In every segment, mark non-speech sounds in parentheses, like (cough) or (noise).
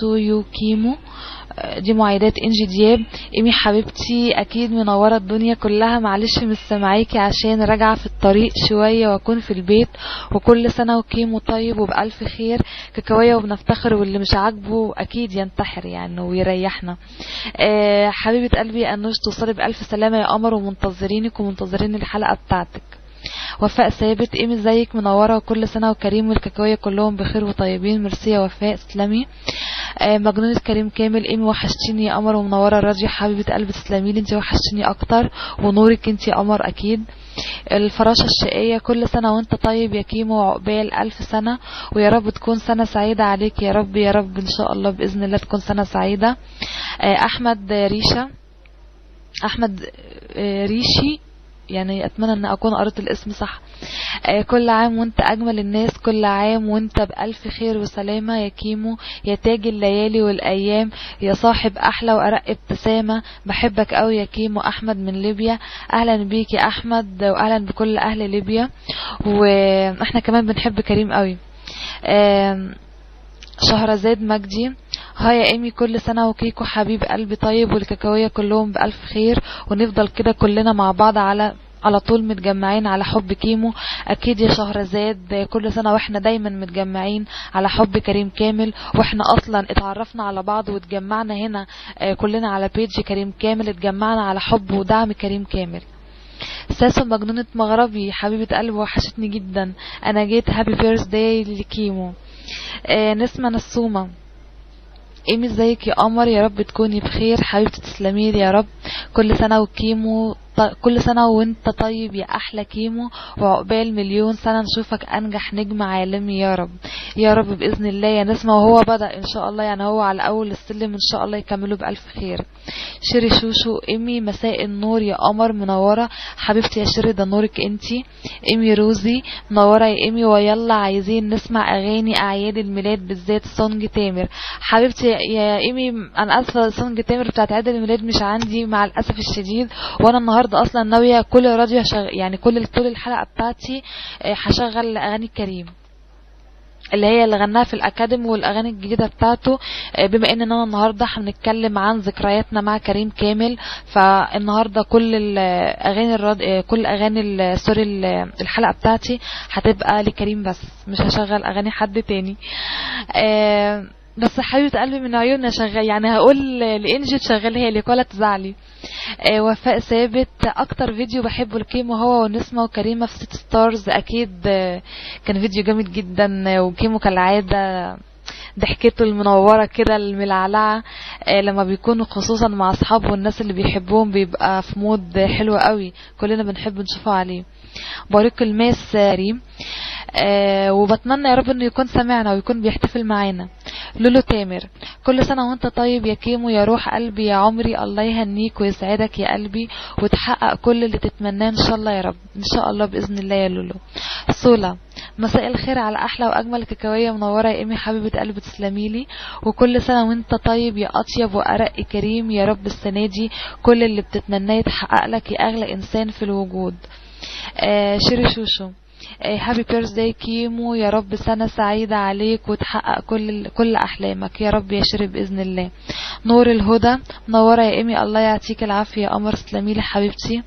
تو يو كيمو دي معايدات انجي دياب. إيمي حبيبتي أكيد منورة الدنيا كلها. معلش مش سامعاكي عشان راجعة في الطريق شوية وأكون في البيت. وكل سنة وكيمو طيب وبألف خير. ككويه وبنفتخر واللي مش عاجبه أكيد ينتحر يعني ويريحنا. أه حبيبة قلبي انوش توصلي بالف سلامة يا قمر ومنتظرينك ومنتظرين الحلقة بتاعتك. وفاء ثابت إيمي إزيك؟ منورة وكل سنة وكريم والكاكاوية كلهم بخير وطيبين. ميرسي يا وفاء تسلمي آه مجنونة كريم كامل إيمي وحشتيني يا قمر ومنورة الراديو. حبيبة قلبي تسلمي لي انت وحشتيني أكتر ونورك انت يا قمر أكيد. الفراشة الشقية كل سنة وانت طيب يا كيمو وعقبال ألف سنة. ويا رب تكون سنة سعيدة عليك يا رب يا رب إن شاء الله بإذن الله تكون سنة سعيدة. آه أحمد ريشة أحمد آه ريشي. يعني أتمنى إن أكون قريت الاسم صح. آه كل عام وأنت أجمل الناس كل عام وأنت بألف خير وسلامة. يا كيمو يا تاج الليالي والأيام يا صاحب أحلى وأرق ابتسامة. بحبك قوي يا كيمو أحمد من ليبيا. أهلا بيك يا أحمد واهلا بكل أهل ليبيا. وإحنا كمان بنحب كريم قوي آه شهرزاد مجدي. هاي يا إيمي كل سنة وكيكو حبيب قلبي طيب والكاكاوية كلهم بألف خير. ونفضل كده كلنا مع بعض على على طول متجمعين على حب كيمو. أكيد يا شهرزاد كل سنة وإحنا دايما متجمعين على حب كريم كامل وإحنا أصلا اتعرفنا على بعض واتجمعنا هنا كلنا على page كريم كامل اتجمعنا على حب ودعم كريم كامل. ساسو مجنونة مغربي حبيبة قلبي وحشتني جدا. أنا جيت happy birthday لكيمو. آه نسمة نسومة. إيمي إزيك يا قمر؟ يا رب تكوني بخير. حبيبتي تسلمي يا رب. كل سنة وكيمو كل سنة وانت طيب يا أحلى كيمو وعقبال مليون سنة نشوفك أنجح نجم عالمي يا رب. يا رب بإذن الله يا نسمة وهو بدأ إن شاء الله يعني هو على أول السلم إن شاء الله يكمله بألف خير. شيري شوشو إيمي مساء النور يا قمر منورة. حبيبتي يا شيري ده نورك انتي إيمي روزي منورة يا إيمي ويلا عايزين نسمع أغاني أعياد الميلاد بالذات song تامر. حبيبتي يا إيمي أنا آسفة song تامر بتاعت عيد الميلاد مش عندي مع الأسف الشديد وأنا النهاردة النهارده أصلا ناوية كل راديو. يعني كل طول الحلقة بتاعتي هشغل أغاني كريم اللي هي اللي غناها في الأكاديمي والأغاني الجديدة بتاعته بما إن أنا النهارده هنتكلم عن ذكرياتنا مع كريم كامل فالنهاردة كل الاغاني الراد... كل أغاني سوري الحلقة بتاعتي هتبقى لكريم بس مش هشغل أغاني حد تاني أه بس حبيبة قلبي من عيوننا شغال يعني هقول لإنجي تشغلها لي ولا تزعلي. آه وفاء ثابت أكتر فيديو بحبه لكيمو هو ونسمة وكريمة في ست stars أكيد آه كان فيديو جامد جدا وكيمو كالعادة ضحكته المنورة كده الملعلعة آه لما بيكونوا خصوصا مع أصحابه والناس اللي بيحبوهم بيبقى في mood حلو قوي. كلنا بنحب نشوفه عليه. بارك الماس ريم آه وبتمنى يا رب إنه يكون سمعنا ويكون بيحتفل معانا. لولو تامر كل سنة وأنت طيب يا كيمو يا روح قلبي يا عمري الله يهنيك ويسعدك يا قلبي وتحقق كل اللي تتمناه إن شاء الله يا رب إن شاء الله بإذن الله يا لولو. صولة مساء الخير على أحلى وأجمل كاكاويه منوره يا إيمي حبيبة قلبي تسلميلي وكل سنة وأنت طيب يا أطيب وأرق كريم يا رب السنة دي كل اللي بتتمناه يتحقق لك يا أغلى إنسان في الوجود. آه شيري شوشو happy birthday كيمو. يا رب سنة سعيدة عليك وتحقق كل كل أحلامك. يا رب يا شري بإذن الله. نور الهدى. منورة يا إيمي. الله يعطيك العافية. يا قمر تسلمي حبيبتي.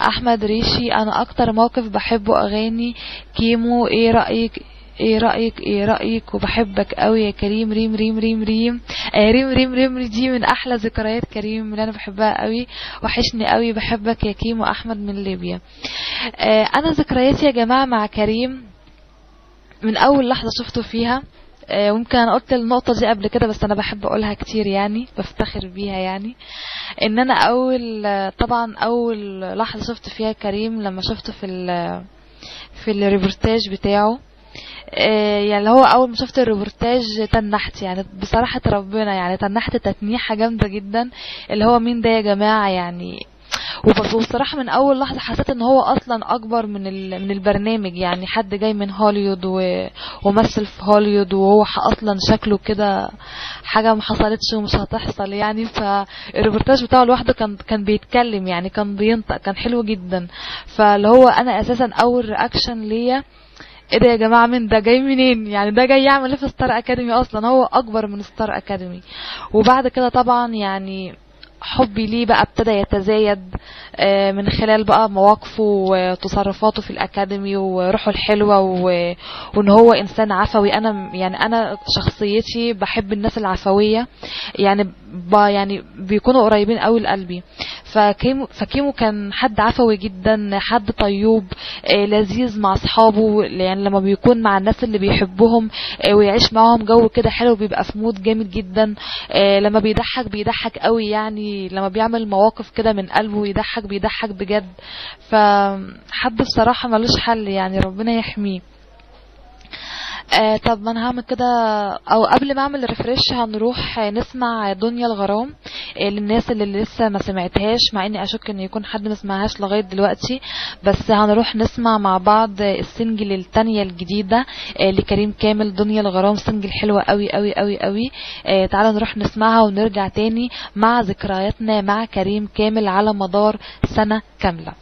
أحمد ريشي. أنا أكتر موقف بحبه أغاني. كيمو إيه رأيك؟ إيه رأيك إيه رأيك؟ وبحبك قوي يا كريم ريم ريم ريم ريم. آه ريم ريم ريم دي من أحلى ذكريات كريم اللي أنا بحبها قوي. وحشني قوي بحبك يا كيمو أحمد من ليبيا. آه أنا ذكرياتي يا جماعة مع كريم من أول لحظة شفته فيها. آه ممكن أنا قلت النقطة دي قبل كده بس أنا بحب أقولها كتير يعني بفتخر بيها يعني. إن أنا أول طبعا أول لحظة شفت فيها كريم لما شفته في في الريبورتاج بتاعه. يعني اللي هو أول ما شفت الريبورتاج تنحت يعني بصراحة ربنا يعني تنحت تتنيحة جامدة جدا اللي هو مين ده يا جماعة؟ يعني وبصراحة من أول لحظة حسيت إن هو أصلا أكبر من من البرنامج يعني حد جاي من هوليوود ومثل في هوليوود وهو أصلا شكله كده حاجة ما حصلتش ومش هتحصل يعني فالريبورتاج بتاعه لوحده كان كان بيتكلم يعني كان بينطق كان حلو جدا. فاللي هو أنا أساسا أول reaction ليا إيه ده يا جماعة من ده؟ جاي منين؟ يعني ده جاي يعمل إيه في ستار أكاديمي أصلا؟ هو أكبر من ستار أكاديمي. وبعد كده طبعا يعني حبي ليه بقى ابتدى يتزايد آه، من خلال بقى مواقفه وتصرفاته في الأكاديمي وروحه الحلوة وإن هو إنسان عفوي. أنا يعني أنا شخصيتي بحب الناس العفوية يعني يعني بيكونوا قريبين قوي لقلبي. فكيمو فكيمو كان حد عفوي جدا حد طيوب آه، لذيذ مع أصحابه يعني لما بيكون مع الناس اللي بيحبهم آه، ويعيش معاهم جو كده حلو بيبقى في mood جامد جدا. لما بيضحك بيضحك قوي يعني. لما بيعمل مواقف كده من قلبه يضحك بيضحك بجد. فحد بصراحة ملوش حل يعني ربنا يحميه. آه طب ما أنا هعمل كده أو قبل ما اعمل ريفرش هنروح نسمع دنيا الغرام آه للناس اللي لسه ما سمعتهاش مع اني اشك ان يكون حد ما سمعهاش لغاية دلوقتي بس هنروح نسمع مع بعض السنجل التانية الجديدة آه لكريم كامل دنيا الغرام سنجل حلوة قوي قوي قوي قوي. تعالوا نروح نسمعها ونرجع تاني مع ذكرياتنا مع كريم كامل على مدار سنة كاملة.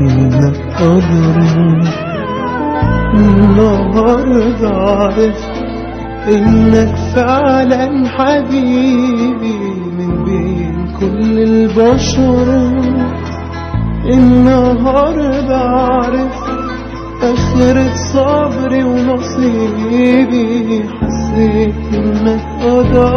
إنك قدر النهاردة عرفت إنك فعلا حبيبي من بين كل البشر. النهاردة عرفت آخرة صبري ونصيبي حسيت إنك قدر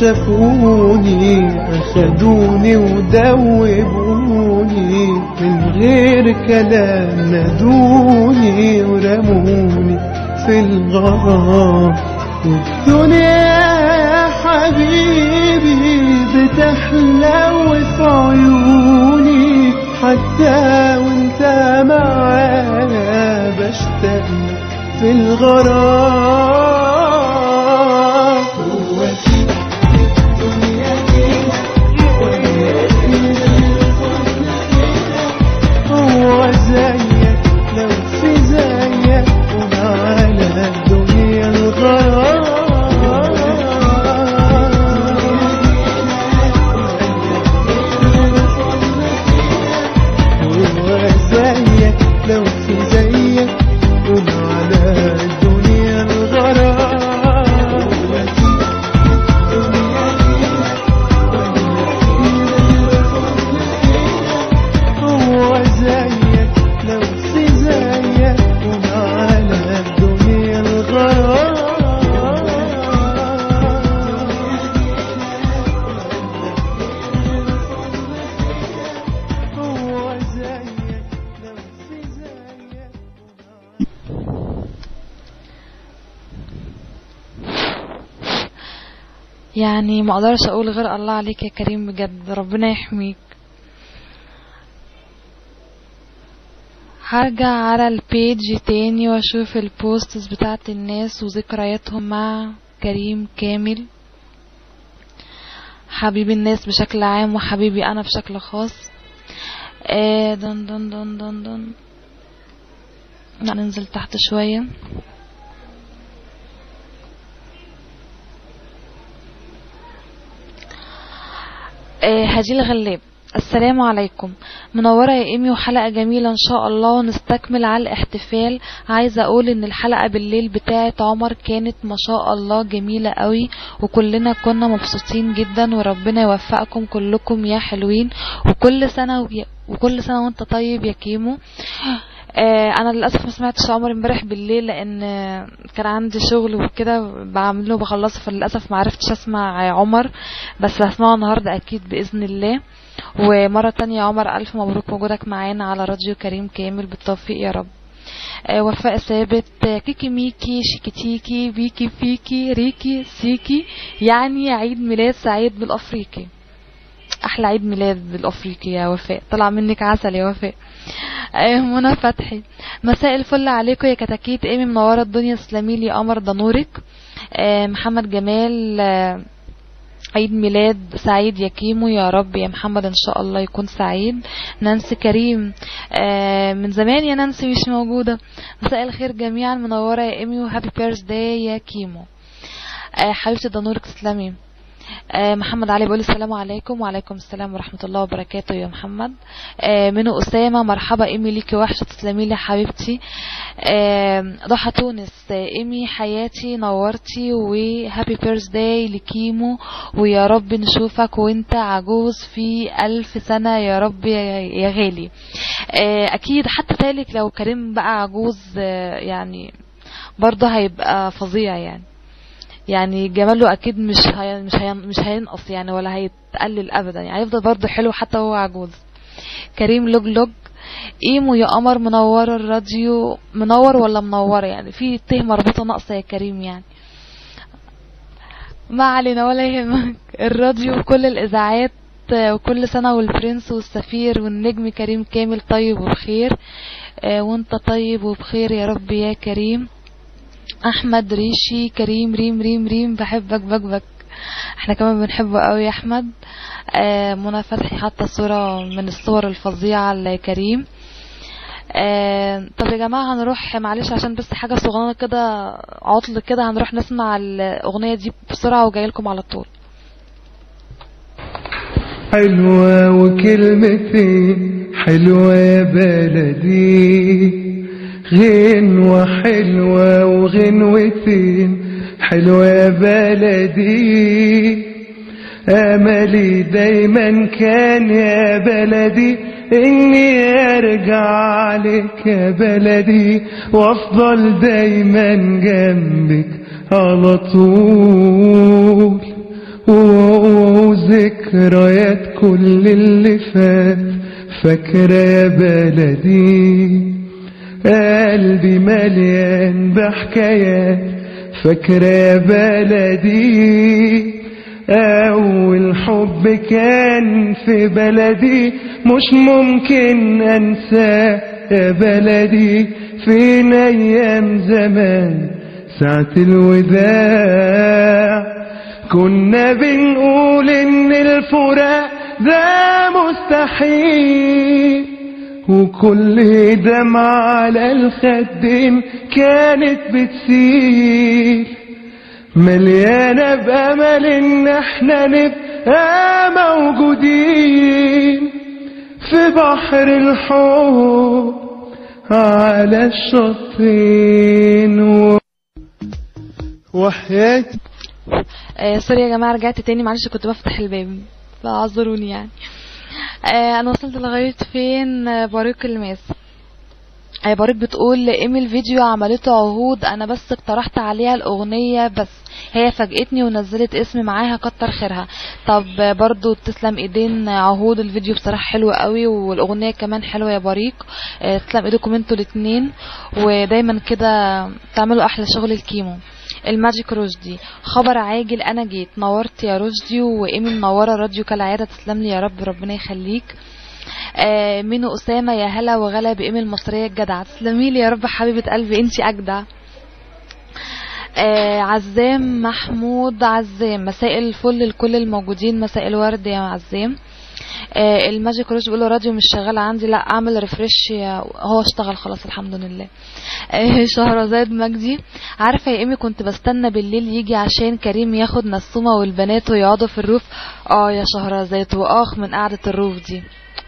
شافوني أخدوني ودوبوني. من غير كلام نادوني ورموني في الغرام والدنيا يا حبيبي بتحلو في عيوني حتى وانت معايا بشتاق في الغرام. يعني ما أقدرش أقول غير الله عليك يا كريم بجد ربنا يحميك. هرجع على ال page تاني وأشوف ال posts بتاعت الناس وذكرياتهم مع كريم كامل. حبيبي الناس بشكل عام وحبيبي أنا بشكل خاص. آه دن دن دن دن دن. ننزل تحت شوية. آه هدي الغلاب السلام عليكم. منورة يا إيمي وحلقة جميلة إن شاء الله ونستكمل على الاحتفال. عايزة أقول إن الحلقة بالليل بتاعت عمر كانت ما شاء الله جميلة قوي وكلنا كنا مبسوطين جدا وربنا يوفقكم كلكم يا حلوين. وكل سنة وكل سنة وانت طيب يا كيمو. آه أنا للأسف ما سمعتش عمر امبارح بالليل لأن آه، كان عندي شغل وكده بعمله وبخلصه فللأسف ما عرفتش أسمع عمر بس هسمعه النهارده أكيد بإذن الله. ومرة تانية عمر ألف مبروك وجودك معانا على راديو كريم كامل بالتوفيق يا رب. آه، وفاء ثابت آه، كيكي ميكي شيكيتيكي بيكي فيكي ريكي سيكي يعني عيد ميلاد سعيد بالأفريقي. أحلى عيد ميلاد بالأفريقي يا وفاء. طلع منك عسل يا وفاء. آه، منى فتحي. مساء الفل عليكم يا كتاكيت. إيمي منورة الدنيا. تسلمي لي قمر آه، محمد جمال آه، عيد ميلاد سعيد يا كيمو. يا رب يا محمد إن شاء الله يكون سعيد. نانسي كريم آه، من زمان يا نانسي مش موجودة. مساء الخير جميعا. منورة يا إيمي. و happy birthday يا كيمو. آه، حبيبتي ده نورك تسلمي. آه، محمد علي بيقول السلام عليكم وعليكم السلام ورحمة الله وبركاته يا محمد. آه، منو أسامة؟ مرحبا إيمي ليكي وحشة تسلمي لي حبيبتي. آه، ضحى تونس. آه، إيمي حياتي نورتي وهابي بيرث داي لكيمو. ويا رب نشوفك وإنت عجوز في ألف سنة يا رب يا غالي. آه، أكيد حتى ذلك لو كريم بقى عجوز آه، يعني برضه هيبقى فظيع يعني. يعني جماله أكيد مش هي مش هي مش هينقص يعني ولا هيتقلل ابدا. يعني هيفضل برضه حلو حتى وهو عجوز. كريم لوج لوج. إيمو يا قمر منور الراديو. منور ولا منورة؟ يعني في ت مربوطة ناقصة يا كريم يعني. ما علينا ولا يهمك. الراديو وكل الإذاعات وكل سنة والبرنس والسفير والنجم كريم كامل طيب وبخير. آه، وانت طيب وبخير يا رب يا كريم. أحمد ريشي كريم ريم ريم ريم بحبك بك بك إحنا كمان بنحبه قوي يا أحمد. آه منى فتحي حاطة صورة من الصور الفظيعة لكريم. آه طب يا جماعة هنروح معلش عشان بس حاجة صغيره كده عطل كده هنروح نسمع الأغنية دي بسرعة وجاي لكم على طول. حلوة وكلمتين حلوة يا بلدي. غنوة حلوة وغنوتين حلوة يا بلدي. أملي دايما كان يا بلدي إني أرجع لك يا بلدي وأفضل دايما جنبك على طول. وذكريات كل اللي فات فاكرة يا بلدي. قلبي مليان بحكايات فاكرة يا بلدي. أول حب كان في بلدي مش ممكن يا بلدي. فين أيام زمان؟ ساعة الوداع. كنا بنقول إن الفراق ده مستحيل. وكل دمعة على الخدين كانت بتسيل مليانة بأمل إن إحنا نبقى موجودين. في بحر الحب على الشطين و... وحياة. آه sorry يا جماعة رجعت تاني معلش كنت بفتح الباب. فاعذروني يعني. أنا وصلت لغاية فين؟ آه بريق الماس. آه بريق بتقول ايمي الفيديو عملته عهود أنا بس اقترحت عليها الأغنية بس. هي فاجئتني ونزلت اسمي معاها كتر خيرها. طب آه برضو تسلم إيدين عهود الفيديو بصراحة حلو قوي والأغنية كمان حلوة يا بريق آه تسلم إيدكم أنتوا الاتنين. ودايما كده تعملوا أحلى شغل لكيمو. الماجيك رشدي. خبر عاجل أنا جيت. نورت يا رشدي وايمي منورة راديو كالعادة. تسلم لي يا رب ربنا يخليك. آه مينو أسامة يا هلا وغلا بايمي المصرية الجدعة. تسلمي لي يا رب حبيبة قلبي أنتي أجدع. آه عزام محمود عزام. مساء الفل لكل الموجودين. مساء الورد يا عزام. الماجيك روج بيقول راديو مش شغال عندي لا أعمل refresh هو اشتغل خلاص الحمد لله. آه (laughs) شهرزاد مجدي. عارفة يا إيمي كنت بستنى بالليل يجي عشان كريم ياخد نسومة والبنات ويقعدوا في الروف. آه يا شهرزاد وآخ من قعدة الروف دي.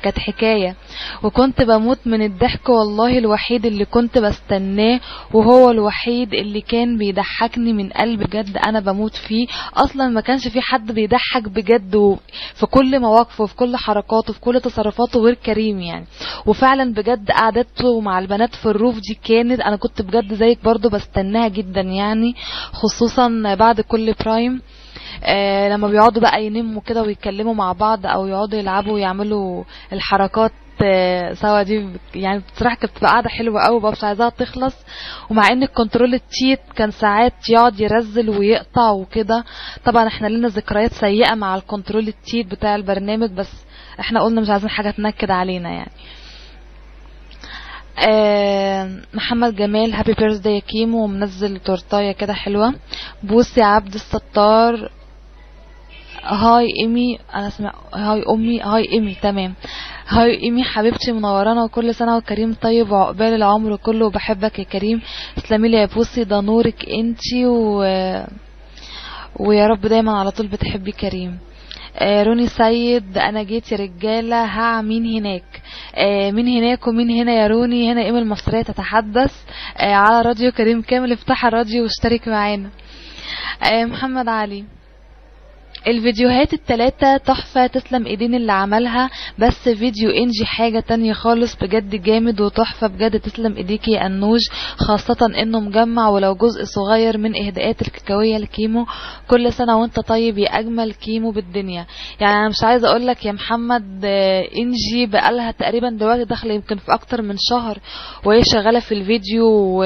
كانت حكاية. وكنت بموت من الضحك والله الوحيد اللي كنت بستناه وهو الوحيد اللي كان بيضحكني من قلب بجد أنا بموت فيه. أصلا ما كانش في حد بيضحك بجد في كل مواقفه في كل حركاته في كل تصرفاته غير كريم يعني. وفعلا بجد قعدته مع البنات في ال roof دي كانت أنا كنت بجد زيك برضو بستناها جدا يعني خصوصا بعد كل prime آه لما بيقعدوا بقى ينموا كده ويتكلموا مع بعض أو يقعدوا يلعبوا ويعملوا الحركات آه، سوا دي يعني بصراحة كانت بتبقى قاعدة حلوة قوي بقى مش عايزاها تخلص. ومع إن ال control التيت كان ساعات يقعد يرزل ويقطع وكده طبعا إحنا لنا ذكريات سيئة مع ال control التيت بتاع البرنامج بس إحنا قلنا مش عايزين حاجة تنكد علينا يعني. محمد جمال happy birthday يا كيمو ومنزل تورتاية كده حلوة. بوسي عبد الستار hi إيمي أنا اسمع hi أمي hi إيمي تمام. hi إيمي حبيبتي منورانا وكل سنة وكريم طيب وعقبال العمر كله وبحبك يا كريم. تسلمي لي يا بوسي ده نورك انتي و... ويا رب دايما على طول بتحبي كريم. آه روني سيد أنا جيت يا رجالة ها مين هناك. آه مين هناك ومين هنا يا روني؟ هنا ايمي المصرية تتحدث آه على راديو كريم كامل. افتح الراديو واشترك معانا. آه محمد علي. الفيديوهات التلاتة تحفة تسلم ايدين اللي عملها بس فيديو انجي حاجة تانية خالص بجد جامد وتحفة بجد تسلم ايديكي يا انوج خاصة انه مجمع ولو جزء صغير من اهداءات الكاكاوية الكيمو. كل سنة وانت طيب يا اجمل كيمو بالدنيا. يعني أنا مش عايزة اقولك يا محمد انجي بقالها تقريبا دلوقتي داخلة يمكن في أكتر من شهر وهي شغالة في الفيديو و...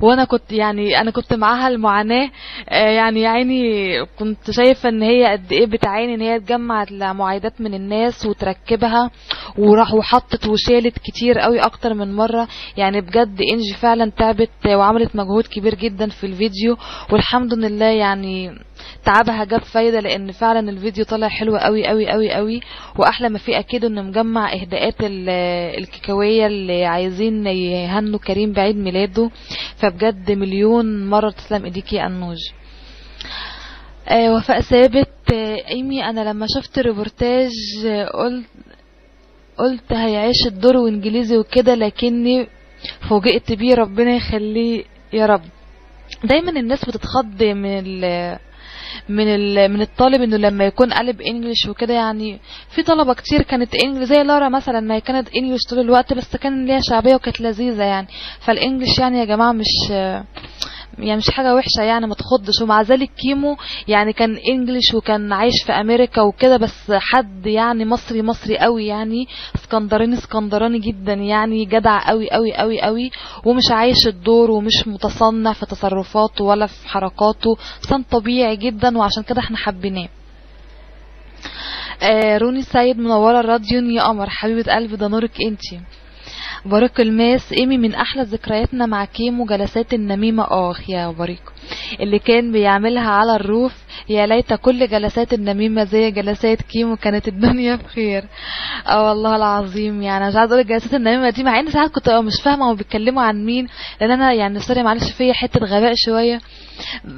وأنا كنت يعني أنا كنت معاها المعاناة آه، يعني يا عيني كنت شايفة ان هي قد إيه بتعاني إن هي تجمع المعايدات من الناس وتركبها وراح وحطت وشالت كتير قوي أكتر من مرة. يعني بجد إنجي فعلا تعبت وعملت مجهود كبير جدا في الفيديو. والحمد لله يعني تعبها جاب فايدة لأن فعلا الفيديو طلع حلو قوي قوي قوي قوي. وأحلى ما فيه أكيد إنه مجمع إهداءات ال- الكيكاوية اللي عايزين يهنوا كريم بعيد ميلاده. فبجد مليون مرة تسلم إيديكي يا أنوج. وفاء ثابت. آه إيمي أنا لما شفت الريبورتاج آه، قلت قلت هيعيش الدور وإنجليزي وكده لكني فوجئت بيه. ربنا يخليه يا رب. دايما الناس بتتخض من ال من ال من الطالب إنه لما يكون قلب إنجليش وكده. يعني في طلبة كتير كانت انجليش زي لارا مثلا ما هي كانت إنجليش طول الوقت بس كان ليها شعبية وكانت لذيذة يعني. فالإنجليش يعني يا جماعة مش يعني مش حاجة وحشة يعني ما تخضش. ومع ذلك كيمو يعني كان English وكان عايش في أمريكا وكده بس حد يعني مصري مصري قوي يعني اسكندراني اسكندراني جدا يعني جدع قوي قوي قوي قوي. ومش عايش الدور ومش متصنع في تصرفاته ولا في حركاته. إنسان طبيعي جدا وعشان كده إحنا حبيناه. آه روني سيد منورة الراديو. يا قمر حبيبة قلبي ده نورك انتي. back الماس ايمي من أحلى ذكرياتنا مع كيمو جلسات النميمة. اخ يا back اللي كان بيعملها على ال roof يا ليت كل جلسات النميمة زي جلسات كيمو كانت الدنيا بخير. آه والله العظيم يعني مش عايزه أقول جلسات النميمة دي مع إن ساعات كنت ببقى مش فاهمة هما بيتكلموا عن مين لأن أنا يعني سوري معلش فيا حتة غباء شوية.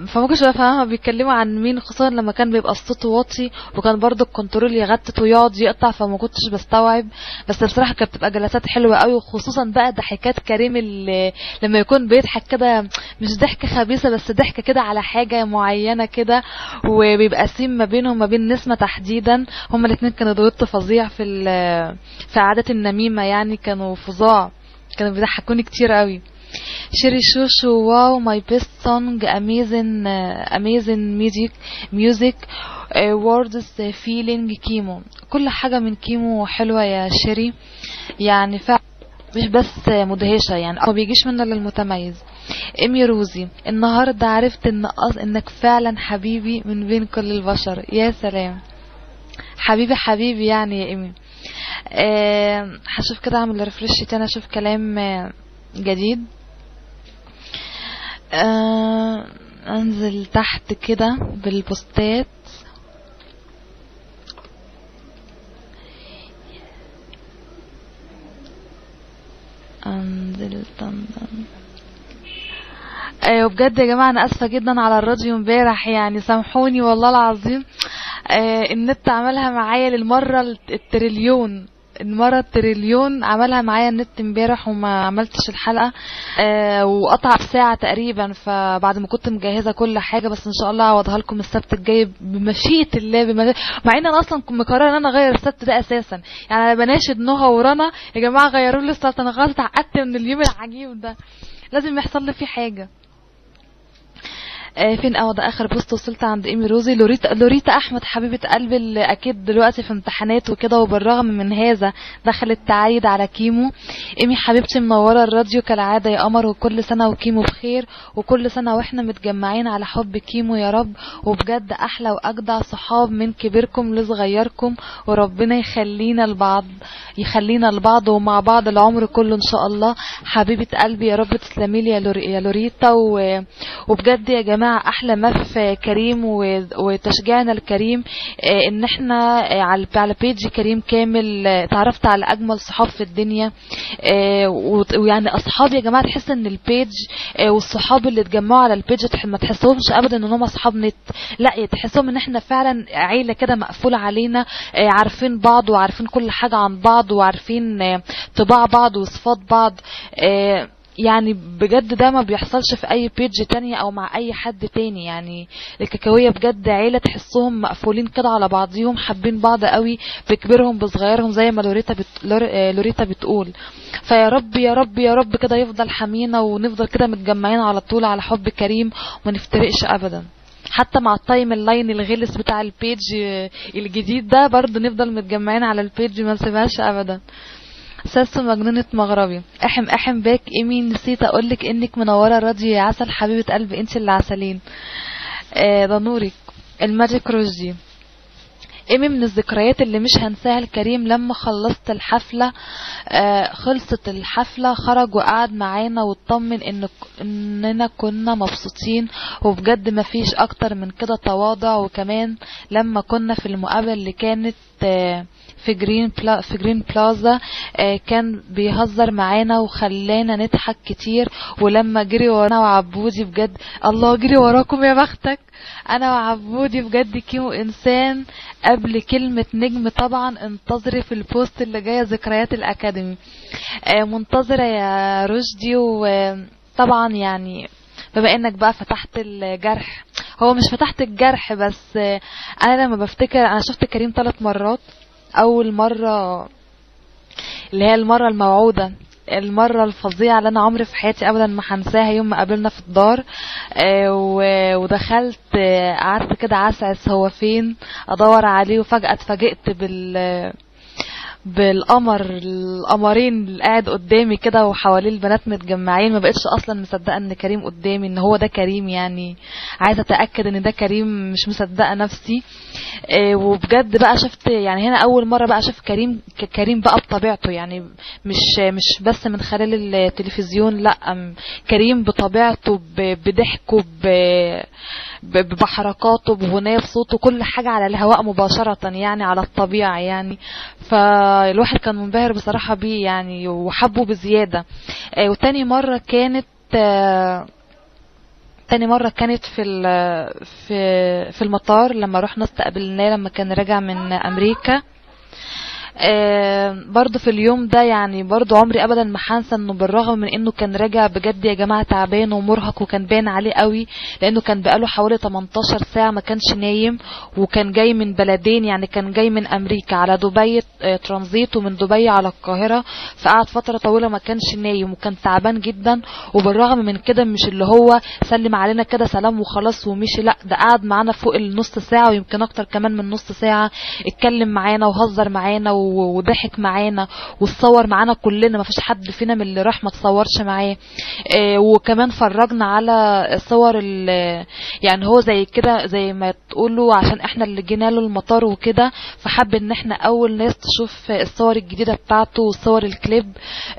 فما كنتش فاهمة بيتكلموا عن مين خصوصا لما كان بيبقى الصوت واطي وكان برضو ال control يغتت ويقعد يقطع فما كنتش بستوعب. بس بصراحة كانت بتبقى جلسات حلوة قوي وخصوصا بقى ضحكات كريم اللي لما يكون بيضحك كده مش ضحكة خبيثة بس ضحكة كده على حاجة معينة كده وبيبقى سيم ما بينهم ما بين نسمة تحديدا. هما الاتنين كانوا duetto فظيع في في عادة النميمة يعني كانوا فظاع كانوا بيضحكوني كتير قوي. شيري شوشو wow my best song amazing amazing music music words feeling كيمو. كل حاجة من كيمو حلوة يا شيري. يعني فعلا مش بس مدهشة يعني. ما بيجيش منه الا المتميز ايمي روزي النهاردة عرفت إن. إنك فعلا حبيبي من بين كل البشر. يا سلام. حبيبي حبيبي يعني يا إيمي. آه، هشوف كده أعمل ريفرش تاني أشوف كلام جديد. آه، أنزل تحت كده بالبوستات. أنزل طنطن أيوه بجد يا جماعة أنا آسفة جدا على الراديو امبارح يعني سامحوني والله العظيم. آه النت عملها معايا للمرة التريليون. المرة التريليون عملها معايا النت امبارح وما عملتش الحلقة آه وقطع ساعة تقريبا فبعد ما كنت مجهزة كل حاجة بس إن شاء الله اعوضها لكم السبت الجاي بمشيئة الله مع إن أنا أصلا مقررة إن أنا أغير السبت ده أساسا. يعني أنا بناشد نهى ورنا يا جماعة غيروا لي السبت أنا خلاص اتعقدت من اليوم العجيب ده. لازم يحصل لي فيه حاجة. فين آه ده آخر post وصلت عند إيمي روزي. لوريتا لوريتا أحمد حبيبة قلبي اللي أكيد دلوقتي في امتحانات وكده وبالرغم من هذا دخلت تعايد على كيمو. إيمي حبيبتي منورة الراديو كالعادة يا قمر وكل سنة وكيمو بخير وكل سنة وإحنا متجمعين على حب كيمو يا رب. وبجد أحلى وأجدع صحاب من كبيركم لصغيركم وربنا يخلينا لبعض يخلينا لبعض ومع بعض العمر كله إن شاء الله. حبيبة قلبي يا رب تسلمي لي يا, لوري يا لوريتا. وبجد يا جماعة أحلى ما في كريم. وتشجيعنا الكريم آه، إن إحنا آه، على page كريم كامل آه، اتعرفت على أجمل صحاب في الدنيا ويعني أصحاب يا جماعة تحس إن ال page والصحاب اللي اتجمعوا على ال page ما تحسهمش ابدا إن هم أصحاب نت لا تحسهم إن إحنا فعلا عيلة كده مقفولة علينا عارفين بعض وعارفين كل حاجة عن بعض وعارفين طباع بعض وصفات بعض يعني بجد ده ما بيحصلش في أي page تانية أو مع أي حد تاني. يعني الكاكاوية بجد عيلة تحسهم مقفولين كده على بعضيهم حابين بعض قوي بكبرهم بصغيرهم زي ما لوريتا بت... لور... آه، لوريتا بتقول. فيا رب يا رب يا رب كده يفضل حمينا ونفضل كده متجمعين على طول على حب كريم وما نفترقش ابدا. حتى مع ال timeline الغلس بتاع ال page آه، الجديد ده برضه نفضل متجمعين على ال page ما نسيبهاش ابدا. ساسو مجنونة مغربي. أحم أحم back ايمي نسيت أقولك إنك منورة الراديو يا عسل حبيبة قلبي أنت اللي عسلين. آه ده نورك الماجيك روجي إيمي من الذكريات اللي مش هنساها الكريم لما خلصت الحفلة آه خلصت الحفلة خرج وقعد معانا واطمن إن إننا كنا مبسوطين وبجد مفيش أكتر من كده تواضع. وكمان لما كنا في المقابلة اللي كانت آه في جرين بلا في جرين بلازا آه كان بيهزر معانا وخلانا نضحك كتير. ولما جري ورانا وعبودي بجد الله جري وراكم يا بختك. أنا وعبودي بجد كيمو إنسان. قبل كلمة نجم طبعا انتظري في ال post اللي جاية ذكريات الأكاديمي. آه منتظرة يا رشدي وطبعا يعني بما إنك بقى فتحت الجرح. هو مش فتحت الجرح بس آه، أنا لما بفتكر أنا شفت كريم ثلاث مرات. أول مرة اللي هي المرة الموعودة المرة الفظيعة اللي أنا عمري في حياتي أبدا ما هنساها يوم ما قابلنا في الدار. آه، ودخلت آه، قعدت كده عسعس هو فين أدور عليه وفجأة اتفاجئت بال بالقمر القمرين اللي قاعد قدامي كده وحواليه البنات متجمعين ما بقتش أصلا مصدقة إن كريم قدامي إن هو ده كريم يعني. عايزة أتأكد إن ده كريم مش مصدقة نفسي. آه، وبجد بقى شفت يعني هنا أول مرة بقى أشوف كريم كريم بقى بطبيعته يعني. مش مش بس من خلال التلفزيون لأ كريم بطبيعته بضحكه بحركاته بغناه بصوته كل حاجة على الهواء مباشرة يعني على الطبيعة يعني. فالواحد كان منبهر بصراحة بيه يعني وحبه بزيادة. آه، وتاني مرة كانت آه، تاني مرة كانت في في في المطار لما رحنا استقبلناه لما كان راجع من أمريكا. آه، برضه في اليوم ده يعني برضه عمري ابدا ما هنسى إنه بالرغم من إنه كان راجع بجد يا جماعة تعبان ومرهق وكان باين عليه قوي لأنه كان بقاله حوالي 18 ساعة ما كانش نايم وكان جاي من بلدين يعني كان جاي من أمريكا على دبي آه، ترانزيت ومن دبي على القاهرة فقعد فترة طويلة ما كانش نايم وكان تعبان جدا وبالرغم من كده مش اللي هو سلم علينا كده سلام وخلاص ومشي لأ ده قعد معانا فوق النص ساعة ويمكن أكتر كمان من نص ساعة اتكلم معانا وهزر معانا و- وضحك معانا واتصور معانا كلنا ما فيش حد فينا من اللي راح ما تصورش معاه. آه، وكمان فرجنا على صور يعني هو زي كده زي ما تقولوا عشان إحنا اللي جينا له المطار وكده فحب ان إحنا اول ناس تشوف الصور الجديدة بتاعته وصور الكليب.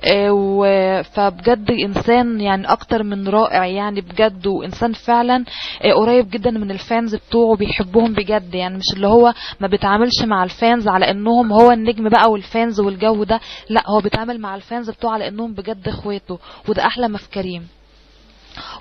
آه، فبجد انسان يعني أكتر من رائع يعني بجد وانسان فعلا آه، قريب جدا من ال fans بتوعه بيحبهم بجد. يعني مش اللي هو ما بيتعاملش مع ال fans على انهم هو النجم بقى وال fans والجو ده لا هو بيتعامل مع ال fans بتوعه على انهم بجد إخواته وده أحلى ما في كريم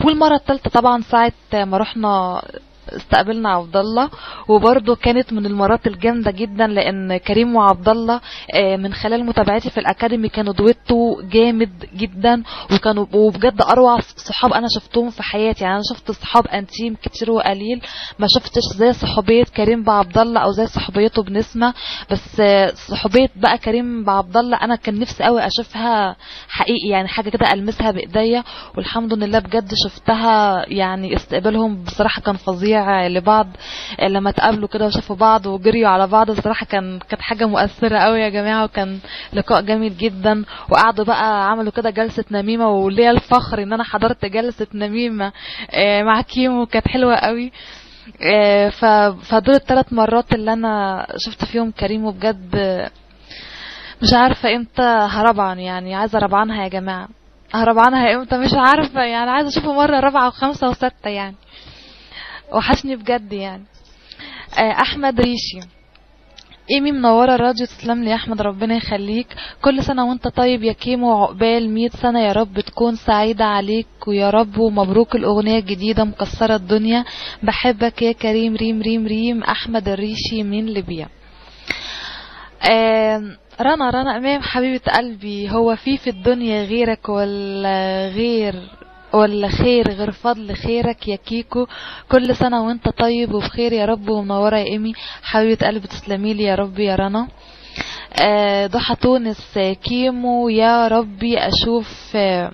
والمرة الثالثه طبعا ساعة ما رحنا استقبلنا عبد الله وبرده كانت من المرات الجامدة جدا لأن كريم وعبد الله آه، من خلال متابعتي في الأكاديمي كانوا دويتو جامد جدا وكانوا وبجد أروع صحاب أنا شفتهم في حياتي. يعني أنا شفت صحاب أنتيم كتير وقليل ما شفتش زي صحوبية كريم بعبد الله أو زي صحوبيته بنسمة. بس آه، صحوبية بقى كريم بعبد الله أنا كان نفسي قوي أشوفها حقيقي يعني حاجة كده ألمسها بإيديا. والحمد لله بجد شفتها يعني استقبالهم بصراحة كان فظيع. لبعض لما اتقابلوا كده وشافوا بعض وجريوا على بعض بصراحه كان كانت حاجة مؤثرة قوي يا جماعة وكان لقاء جميل جدا. وقعدوا بقى عملوا كده جلسة نميمة وليا الفخر إن أنا حضرت جلسة نميمة آه، مع كيمو كانت حلوة قوي. آه، فدول الثلاث مرات اللي أنا شفت فيهم كريم وبجد مش عارفة إمتى هربعن يعني عايزة اربعنها يا جماعة. هربعنها إمتى؟ مش عارفة يعني عايزة أشوفه مرة رابعة وخمسه وستة يعني. وحشني بجد يعني. آه، أحمد ريشي. إيمي منورة الراديو تسلم لي يا أحمد ربنا يخليك. كل سنة وأنت طيب يا كيمو وعقبال 100 سنة يا رب تكون سعيدة عليك ويا رب ومبروك الأغنية الجديدة مكسرة الدنيا. بحبك يا كريم ريم ريم ريم. أحمد الريشي من ليبيا. رنا رنا إمام حبيبة قلبي هو في في الدنيا غيرك ولا غير ولا خير غير فضل خيرك يا كيكو. كل سنة وانت طيب وبخير يا رب ومنورة يا إيمي. حبيبة قلبي تسلمي لي يا رب يا رنا. آه، ضحى تونس كيمو يا ربي أشوف آه،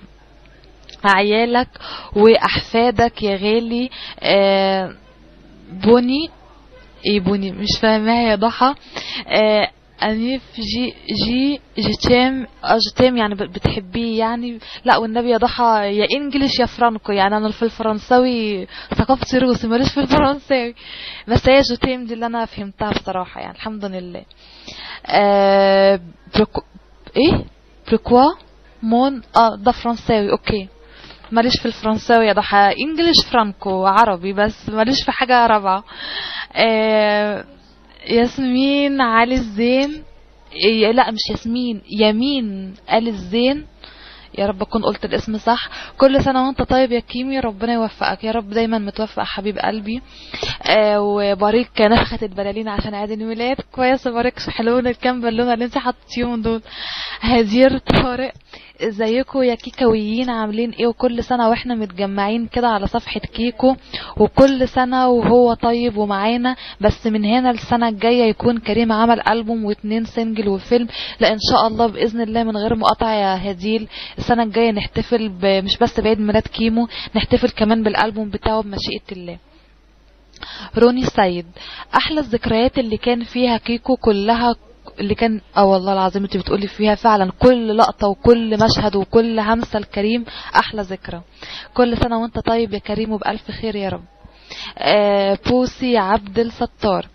عيالك وأحفادك يا غالي. آه، بني إيه بني مش فاهماها يا ضحى. أنيف جي جي جيتام آه، جيتام يعني بتحبيه يعني؟ لا والنبي يا ضحى يا إنجليش يا فرانكو. يعني أنا في الفرنساوي ثقافتي روسي ماليش في الفرنساوي. بس هي جيتام دي اللي أنا فهمتها بصراحة يعني الحمد لله. آه. إيه؟ بركوا مون؟ آه ده فرنساوي أوكي. ماليش في الفرنساوي يا ضحى. إنجليش فرانكو عربي بس ماليش في حاجة رابعة. آه ياسمين علي الزين إيه لا مش ياسمين يمين آل الزين. يا رب اكون قلت الاسم صح. كل سنة وانت طيب يا كيمي ربنا يوفقك. يا رب دايما متوفق حبيب قلبي. آه وبارك نفخة البلالين عشان عيد الميلاد. كويس بارك حلوين الكام بالونه اللي انت حطيتيهم دول. هزير طارق ازيكم يا كيكاويين؟ عاملين إيه؟ وكل سنة وإحنا متجمعين كده على صفحة كيكو. وكل سنة وهو طيب ومعانا. بس من هنا السنة الجاية يكون كريم عمل ألبوم واتنين single وفيلم. لا إن شاء الله بإذن الله من غير مقاطعة يا هديل السنة الجاية نحتفل. مش بس بعيد ميلاد كيمو نحتفل كمان بالألبوم بتاعه بمشيئة الله. روني سيد أحلى الذكريات اللي كان فيها كيكو كلها اللي كان آه والله العظيم انت بتقولي فيها فعلا كل لقطة وكل مشهد وكل همسة الكريم أحلى ذكرى. كل سنة وانت طيب يا كريم وبألف خير يا رب. آه بوسي عبد الستار.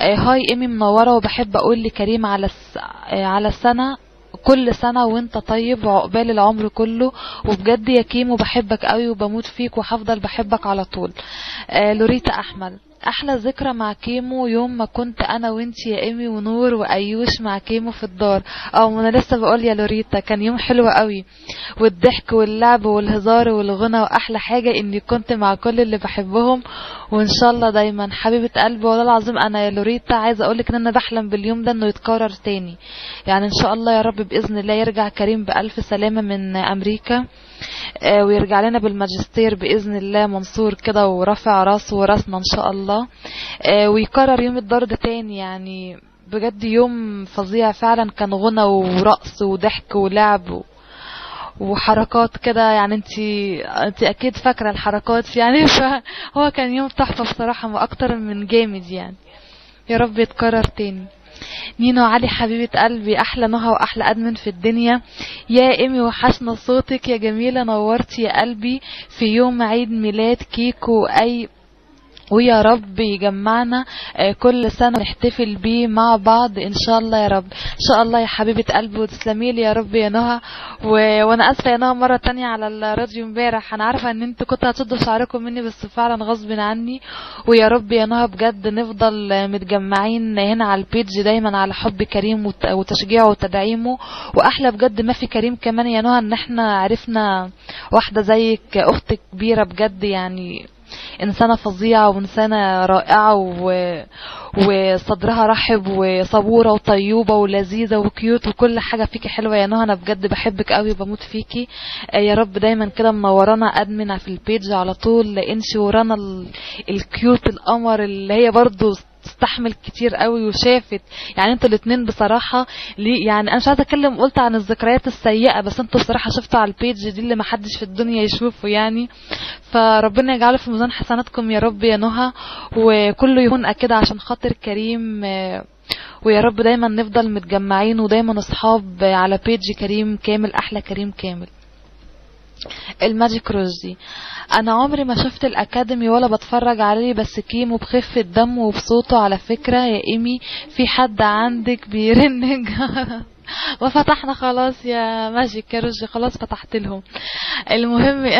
آه hi إيمي منورة وبحب أقول لكريم على الس... آه على السنة كل سنة وانت طيب وعقبال العمر كله. وبجد يا كيمو بحبك قوي وبموت فيك وهفضل بحبك على طول. آه لوريتا أحمد. أحلى ذكرى مع كيمو يوم ما كنت أنا وإنتي يا إيمي ونور وأيوش مع كيمو في الدار. ما أنا لسه بقول يا لوريتا كان يوم حلو قوي. والضحك واللعب والهزار والغنى وأحلى حاجة إني كنت مع كل اللي بحبهم. وإن شاء الله دايما حبيبة قلبي والله العظيم أنا يا لوريتا عايزة أقولك إن أنا بحلم باليوم ده إنه يتكرر تاني. يعني إن شاء الله يا رب بإذن الله يرجع كريم بألف سلامة من أمريكا. ويرجع لنا بالماجستير بإذن الله منصور كده ورافع راسه وراسنا إن شاء الله. آه، ويكرر يوم الدار ده تاني يعني بجد يوم فظيع فعلا. كان غنى ورقص وضحك ولعب. وحركات كده. يعني انت انت أكيد فاكرة الحركات يعني. (laughs) فهو كان يوم تحفة بصراحة وأكتر من جامد يعني. يا رب يتكرر تاني. نينو علي حبيبة قلبي أحلى نهى وأحلى أدمن في الدنيا. يا إيمي وحشنا صوتك يا جميلة نورتي يا قلبي في يوم عيد ميلاد كيكو أي ويا رب يجمعنا آه، كل سنة نحتفل بيه مع بعض إن شاء الله يا رب. إن شاء الله يا حبيبة قلبي وتسلمي لي يا رب يا نهى. و... وأنا آسفة يا نهى مرة تانية على الراديو امبارح. أنا عارفة إن أنتوا كنتوا هتشدوا شعركم مني بس فعلا غصب عني. ويا رب يا نهى بجد نفضل متجمعين هنا على البيج دايما على حب كريم وت... وتشجيعه وتدعيمه. وأحلى بجد ما في كريم كمان يا نهى إن إحنا عرفنا واحدة زيك أخت كبيرة بجد يعني إنسانة فظيعة وإنسانة رائعة و... وصدرها رحب وصبورة وطيوبة ولذيذة و cute وكل حاجة فيكي حلوة. يا نهى أنا بجد بحبك قوي وبموت فيكي. آه، يا رب دايما كده منورانا admin في ال page على طول. إنجي ورانا ال... ال cute القمر اللي هي برضو تستحمل كتير قوي وشافت. يعني أنتوا الاتنين بصراحة ليه يعني أنا مش عايزة أتكلم قلت عن الذكريات السيئة بس أنتوا بصراحة شفتوا على ال page دي اللي محدش في الدنيا يشوفه يعني. فربنا يجعله في ميزان حسناتكم يا رب يا نهى وكله يهون كده عشان خاطر كريم آه، ويا رب دايما نفضل متجمعين ودايما أصحاب على page كريم كامل أحلى كريم كامل. الماجيك روزي. أنا عمري ما شفت الأكاديمي ولا بتفرج عليه بس كيمو بخفة دم وبصوته على فكرة يا إيمي في حد عندك بيرن (laughs) وفتحنا خلاص يا ماجيك يا روجي خلاص فتحت لهم. المهم (laughs)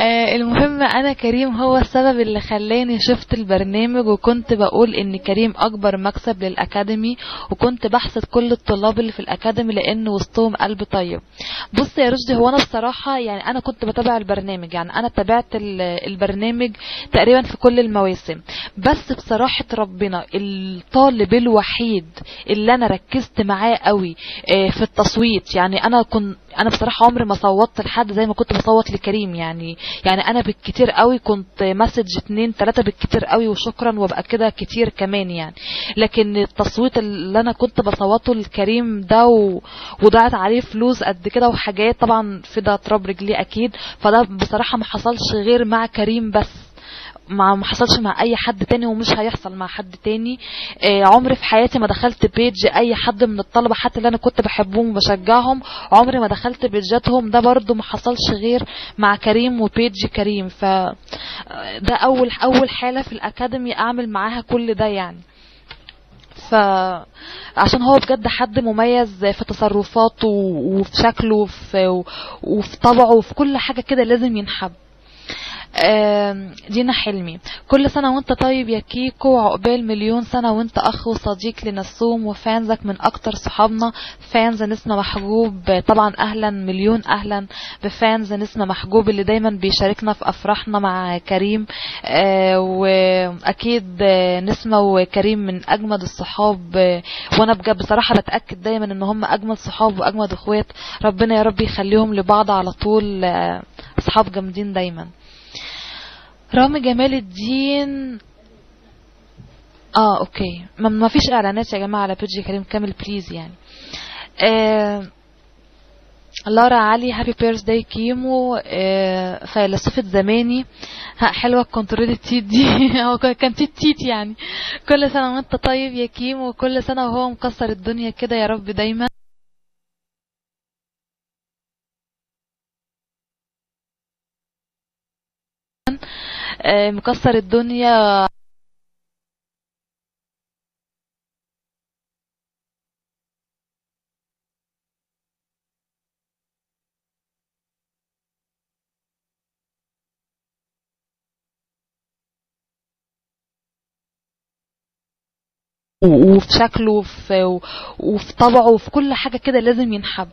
آه، المهم أنا كريم هو السبب اللي خلاني شفت البرنامج وكنت بقول إن كريم أكبر مكسب للأكاديمي وكنت بحسد كل الطلاب اللي في الأكاديمي لأن وسطهم قلب طيب. بص يا رشدي هو أنا الصراحه يعني أنا كنت بتابع البرنامج يعني أنا تابعت ال- البرنامج تقريبا في كل المواسم. بس بصراحة ربنا الطالب الوحيد اللي أنا ركزت معاه قوي آه، في التصويت. يعني أنا كنت أنا بصراحة عمري ما صوتت لحد زي ما كنت بصوت لكريم يعني يعني أنا بالكتير قوي كنت مسج اتنين تلاتة بالكتير قوي وشكرا وأبقى كده كتير كمان يعني. لكن التصويت اللي أنا كنت بصوته لكريم ده و... وضاعت عليه فلوس قد كده وحاجات طبعا في ده تراب رجلي أكيد. فده بصراحة ما حصلش غير مع كريم بس. ما ما حصلش مع أي حد تاني ومش هيحصل مع حد تاني. آه عمري في حياتي ما دخلت بيج أي حد من الطلبة حتى اللي أنا كنت بحبهم وبشجعهم. عمري ما دخلت بيجاتهم ده برضو ما حصلش غير مع كريم وبيج كريم. ف آه، ده أول أول حالة في الأكاديمي أعمل معاها كل ده يعني. ف عشان هو بجد حد مميز في تصرفاته وفي شكله وفي, وفي طبعه وفي كل حاجة كده لازم ينحب. دينا حلمي. كل سنة وأنت طيب يا كيكو عقبال مليون سنة وأنت أخ وصديق لنسوم وفانزك من أكتر صحابنا. فانز نسمة محجوب. طبعا أهلا مليون أهلا بفانز نسمة محجوب اللي دايما بيشاركنا في أفراحنا مع كريم. آه، وأكيد نسمة وكريم من أجمد الصحاب. وأنا بجد بصراحة بتأكد دايما إن هم اجمد صحاب وأجمد إخوات. ربنا يا رب يخليهم لبعض على طول. آه، أصحاب جامدين دايما. رامي جمال الدين. آه okay. ما فيش إعلانات يا جماعة على page كريم. كامل please يعني. آه لارا علي happy birthday كيمو. آه فيلسوفة زماني. حلوة ال control التيت دي (laughs) هو كان تيت تيت يعني. كل سنة وانت طيب يا كيمو. وكل سنة وهو مكسر الدنيا كده يا رب دايما. آه، مكسر الدنيا. وفي شكله وفي, وفي طبعه وفي كل حاجة كده لازم ينحب.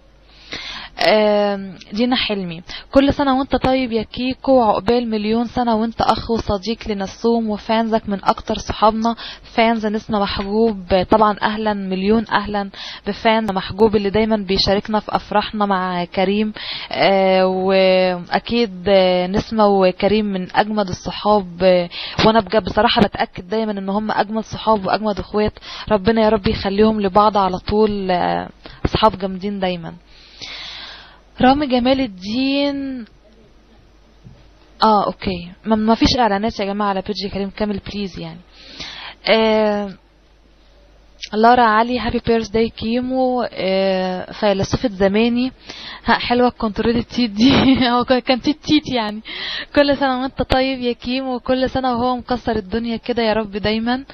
دينا حلمي. كل سنة وانت طيب يا كيكو وعقبال مليون سنة وانت أخ وصديق لنسوم وفانزك من أكتر صحابنا. فانز نسمة محجوب طبعا أهلا مليون أهلا. بفانز محجوب اللي دايما بيشاركنا في أفراحنا مع كريم. آه، وأكيد نسمة وكريم من أجمد الصحاب. وأنا بجد بصراحة بتأكد دايما إن هم اجمد صحاب وأجمد إخوات. ربنا يا رب يخليهم لبعض على طول. آه، أصحاب جامدين دايما. رامي جمال الدين. آه okay. ما فيش إعلانات يا جماعة على page كريم. كامل please يعني. آه لارا علي happy birthday كيمو. آه فيلسوفة زماني. ها حلوة ال control التيت دي هو (laughs) كان تيت تيت يعني. كل سنة وأنت طيب يا كيمو. وكل سنة وهو مكسر الدنيا كده يا رب دايما.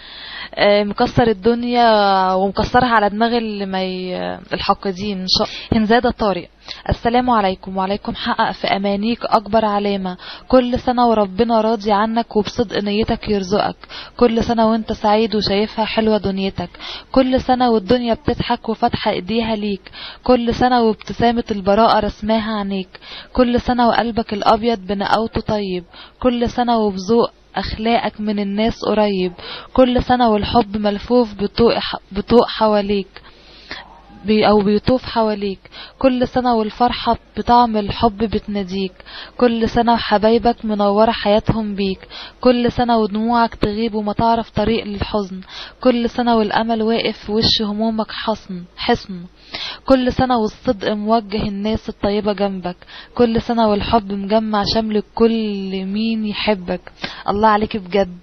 آه مكسر الدنيا ومكسرها على دماغ اللي ما. الحاقدين إن شاء هنزادة طارق. السلام عليكم. وعليكم حقق في أمانيك أكبر علامة. كل سنة وربنا راضي عنك وبصدق نيتك يرزقك. كل سنة وانت سعيد وشايفها حلوة دنيتك. كل سنة والدنيا بتضحك وفاتحة إيديها ليك. كل سنة وابتسامة البراءة رسماها عينيك كل سنة وقلبك الأبيض بنقاوته طيب. كل سنة وبذوق أخلاقك من الناس قريب. كل سنة والحب ملفوف بطوق حواليك. بي أو بيطوف حواليك. كل سنة والفرحة بطعم الحب بتناديك. كل سنة وحبايبك منورة حياتهم بيك. كل سنة ودموعك تغيب وما تعرف طريق للحزن. كل سنة والأمل واقف في وش همومك حصن حصن. كل سنة والصدق موجه الناس الطيبة جنبك. كل سنة والحب مجمع شمل كل مين يحبك. الله عليك بجد.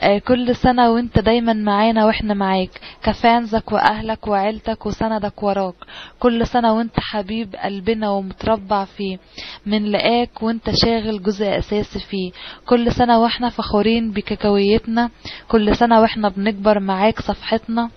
آه كل سنة وانت دايما معانا وإحنا معاك. كفانزك وأهلك وعيلتك وسندك وراك. كل سنة وانت حبيب قلبنا ومتربع فيه. من لقاك وانت شاغل جزء اساسي فيه. كل سنة وإحنا فخورين بككويتنا كل سنة وإحنا بنكبر معاك صفحتنا.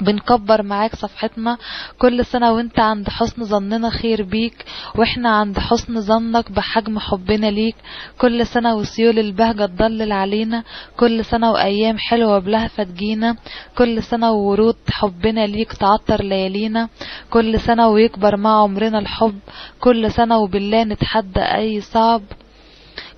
بنكبر معاك صفحتنا كل سنة وانت عند حسن ظننا خير بيك وإحنا عند حسن ظنك بحجم حبنا ليك. كل سنة وسيول البهجة تضلل علينا كل سنة وأيام حلوة بلهفة تجينا. كل سنة وورود حبنا ليك تعطر ليالينا. كل سنة ويكبر مع عمرنا الحب. كل سنة وبالله نتحدى أي صعب.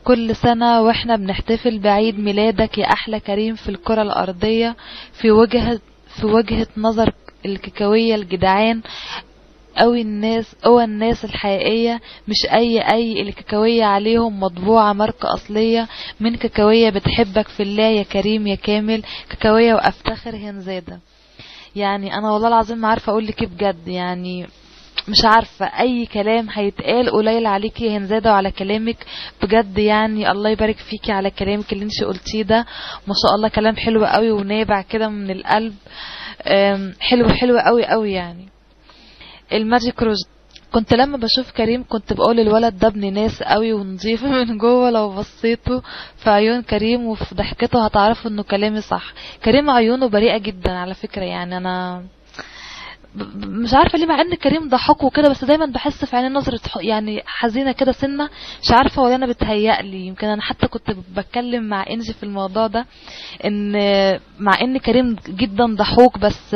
كل سنة وإحنا بنحتفل بعيد ميلادك يا أحلى كريم في الكرة الأرضية. في وجهة في وجهة نظر الكيكاوية الجدعان أوي الناس أو الناس الحقيقية. مش أي أي الكيكاوية عليهم مطبوعة ماركة أصلية. من كيكاوية بتحبك في الله يا كريم يا كامل كيكاوية وأفتخر هنزادة يعني أنا والله العظيم ما عارفة أقول لك إيه بجد. يعني مش عارفة أي كلام هيتقال. قليل عليكي هنزادة وعلى كلامك. بجد يعني الله يبارك فيكي على كلامك اللي انت قلتيه ده. ما شاء الله كلام حلو قوي ونابع كده من القلب. حلو حلو قوي قوي يعني. الماجيك روج كنت لما بشوف كريم كنت بقول الولد ده ابن ناس قوي ونظيف (laughs) من جوه. لو بصيته في عيون كريم وفي ضحكته هتعرفوا إنه كلامي صح. كريم عيونه بريئة جدا على فكرة يعني. أنا مش عارفة ليه مع إن كريم ضحك وكده بس دايما بحس في عينيه نظرة يعني حزينة كده سنة مش عارفة ولا أنا بتهيألي يمكن أنا حتى كنت بتكلم مع إنجي في الموضوع ده إن مع إن كريم جدا ضحوك بس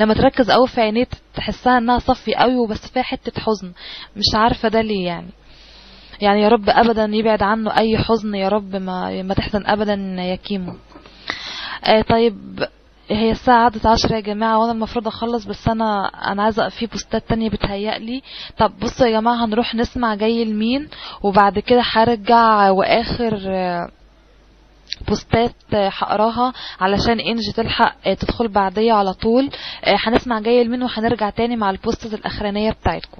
لما تركز قوي في عينيه تحسها إنها صفي قوي وبس فيها حتة حزن. مش عارفة ده ليه يعني. يعني يا رب ابدا يبعد عنه أي حزن يا رب ما ما تحزن ابدا يا كيمو. آه طيب هي الساعة عدت عشرة يا جماعة وأنا المفروض أخلص بس أنا أنا عايزة في بوستات تانية بتهيألي. طب بصوا يا جماعة هنروح نسمع جاي لمين وبعد كده هرجع وآخر آه، بوستات آه، هقراها علشان إنجي تلحق آه، تدخل بعدية على طول. هنسمع جاي لمين وهنرجع تاني مع البوستات الأخرانية بتاعتكم.